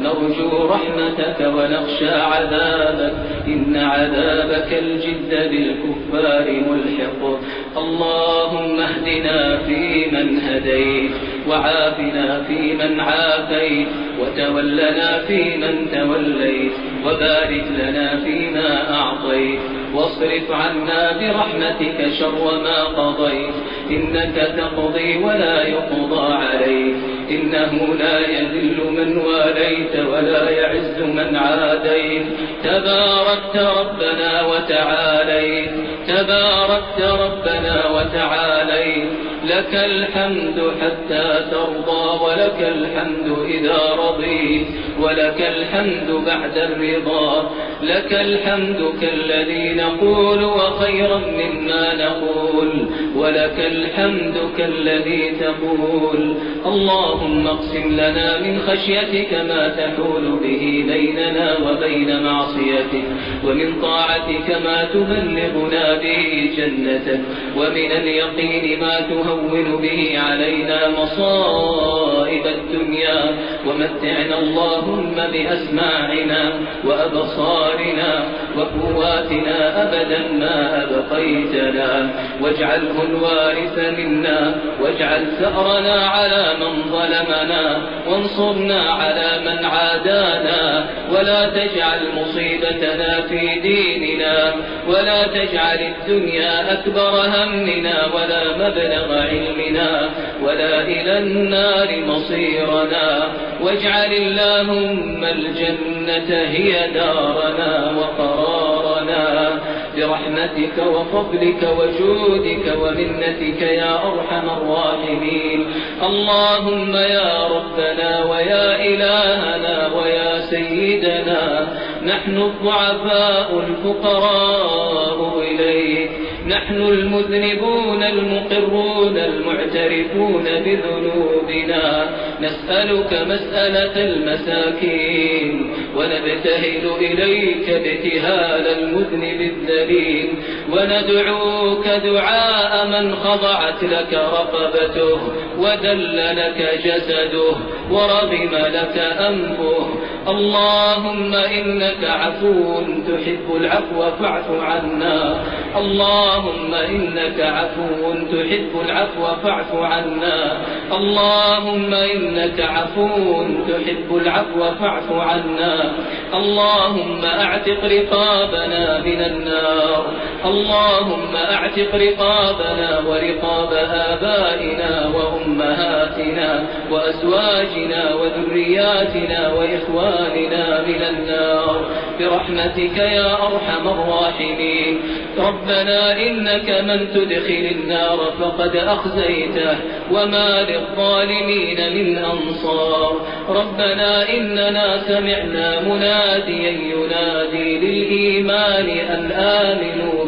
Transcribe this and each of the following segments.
نرجو رحمتك ونخشى عذابك. إن عذابك الجد بالكفار ملحق. اللهم اهدنا فيمن هديت وعافنا فيمن عافيت وتولنا فيمن توليت وبارك لنا فيما أعطيت. واصرف عنا برحمتك شر ما قضيت. إنك تقضي ولا يقضى عليك. إنه لا يذل من واليت ولا يعز من عاديت. تباركت ربنا وتعاليت. تباركت ربنا وتعاليت. لك الحمد حتى ترضى ولك الحمد إذا رضيت ولك الحمد بعد الرضا. لك الحمد كالذي نقول وخيرا مما نقول ولك الحمد كالذي تقول. اللهم اقسم لنا من خشيتك ما تحول به بيننا وبين معصيتك ومن طاعتك ما تبلغنا به جنتك ومن اليقين ما تهون به علينا مصائب الدنيا. ومتعنا اللهم بأسماعنا وأبصارنا وقواتنا أبدا ما أبقيتنا. واجعله الوارث منا واجعل ثأرنا على من ظلمنا وانصرنا على من عادانا. ولا تجعل مصيبتنا في ديننا ولا تجعل الدنيا أكبر همنا ولا مبلغ علمنا ولا إلى النار مصيرنا واجعل اللهم الجنة هي دارنا وقرارنا برحمتك وفضلك وجودك ومنتك يا أرحم الراحمين اللهم يا ربنا ويا إلهنا ويا سيدنا نحن الضعفاء الفقراء إليك نحن المذنبون المقرون المعترفون بذنوبنا. نسألك مسألة المساكين ونبتهل إليك ابتهال المذنب الذليل. وندعوك دعاء من خضعت لك رقبته ودل لك جسده ورغم لك أنفه. اللهم إنك عفو تحب العفو فاعف عنا. اللهم إنك عفو تحب العفو فاعف عنا. اللهم إنك عفو تحب العفو فاعف عنا. اللهم أعتق رقابنا من النار. اللهم أعتق رقابنا ورقاب آبائنا وأمهاتنا وأزواجنا وذرياتنا وإخواننا من النار. برحمتك يا أرحم الراحمين. ربنا إنك من تدخل النار فقد أخزيته وما للظالمين من أنصار. ربنا إننا سمعنا مناديا ينادي للإيمان أن آمنوا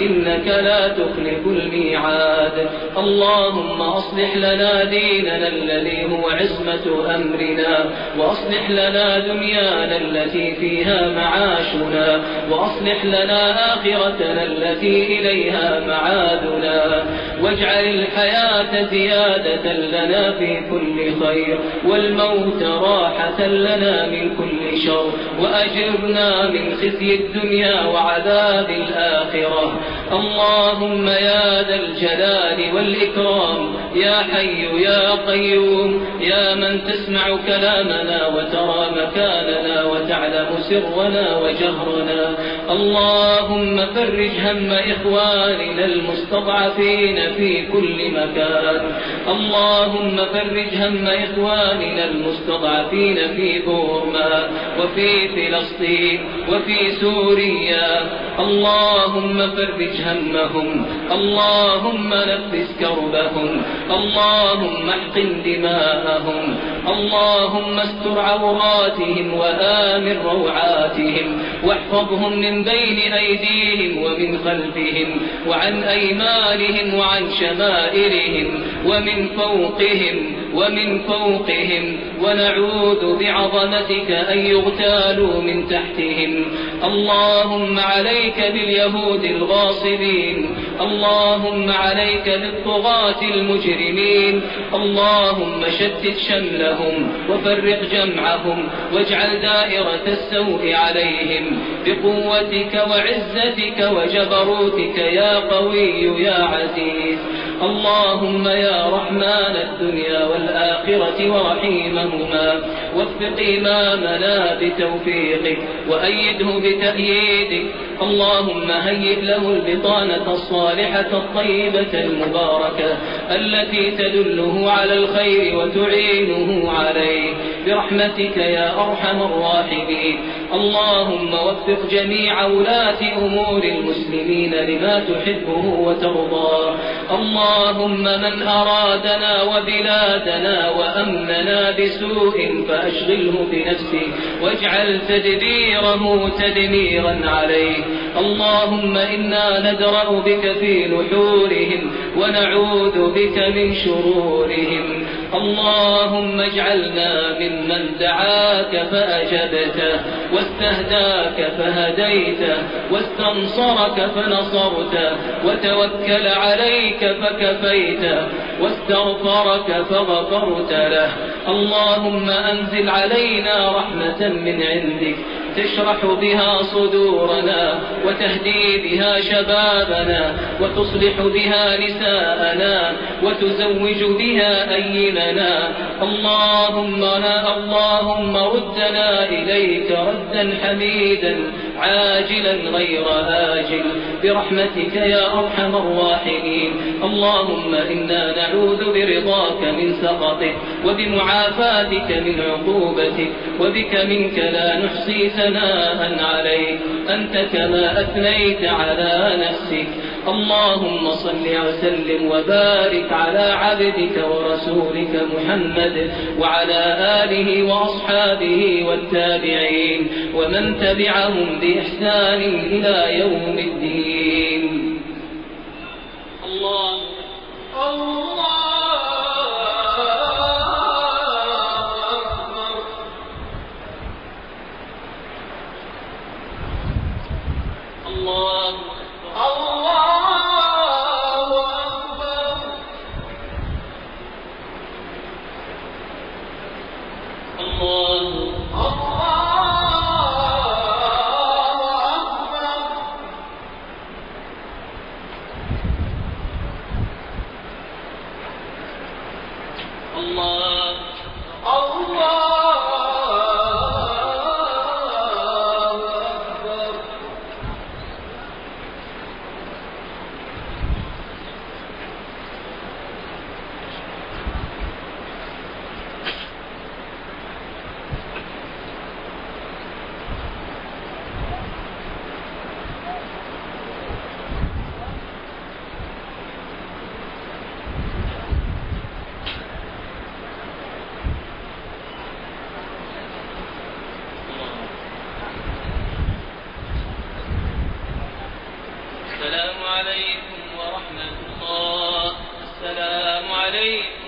إنك لا تخلف الميعاد. اللهم أصلح لنا ديننا الذي هو عصمة أمرنا وأصلح لنا دنيانا التي فيها معاشنا وأصلح لنا آخرتنا التي إليها معادنا. واجعل الحياة زيادة لنا في كل خير والموت راحة لنا من كل شر. وأجرنا من خزي الدنيا وعذاب الآخرة. اللهم يا ذا الجلال والإكرام يا حي يا قيوم يا من تسمع كلامنا وترى مكاننا وتعلم سرنا وجهرنا. اللهم فرج هم إخواننا المستضعفين في كل مكان. اللهم فرج هم إخواننا المستضعفين في بورما وفي فلسطين وفي سوريا. اللهم فرج همهم. اللهم نفس كربهم. اللهم احقن دماءهم. اللهم استر عوراتهم وآمن روعاتهم. واحفظهم من بين أيديهم ومن خلفهم وعن أيمانهم وعن شمائلهم ومن فوقهم ومن فوقهم ونعوذ بعظمتك أن يغتالوا من تحتهم. اللهم عليك باليهود الغاصبين اللهم عليك بالطغاة المجرمين اللهم شتت شملهم وفرق جمعهم واجعل دائرة السوء عليهم. بقوتك وعزتك وجبروتك يا قوي يا عزيز. اللهم يا رحمن الدنيا والآخرة ورحيمهما وفق إمامنا بتوفيقك وأيده بتأييدك. اللهم هيئ له البطانة الصالحة الطيبة المباركة التي تدله على الخير وتعينه عليه. برحمتك يا أرحم الراحمين. اللهم وفق جميع ولاة أمور المسلمين لما تحبه وترضاه اللهم من أرادنا وبلادنا وأمننا بسوء فأشغله بنفسه واجعل تدبيره تدميرا عليه. اللهم إنا ندرأ بك في نحورهم ونعوذ بك من شرورهم. اللهم اجعلنا ممن دعاك فأجبته واستهداك فهديته واستنصرك فنصرته وتوكل عليك فكفيته واستغفرك فغفرت له. اللهم أنزل علينا رحمة من عندك تشرح بها صدورنا وتهدي بها شبابنا وتصلح بها نساءنا وتزوج بها أيمنا. اللهم اللهم ردنا إليك ردا حميدا عاجلا غير آجل. برحمتك يا أرحم الراحمين. اللهم إنا نعوذ برضاك من سخطك وبمعافاتك من عقوبتك وبك منك لا نحصي ثناء عليك. أنت كما أثنيت على نفسك. اللهم صل وسلم وبارك على عبدك ورسولك محمد وعلى آله وأصحابه والتابعين ومن تبعهم بإحسان إلى يوم الدين. الله. الله الله عليكم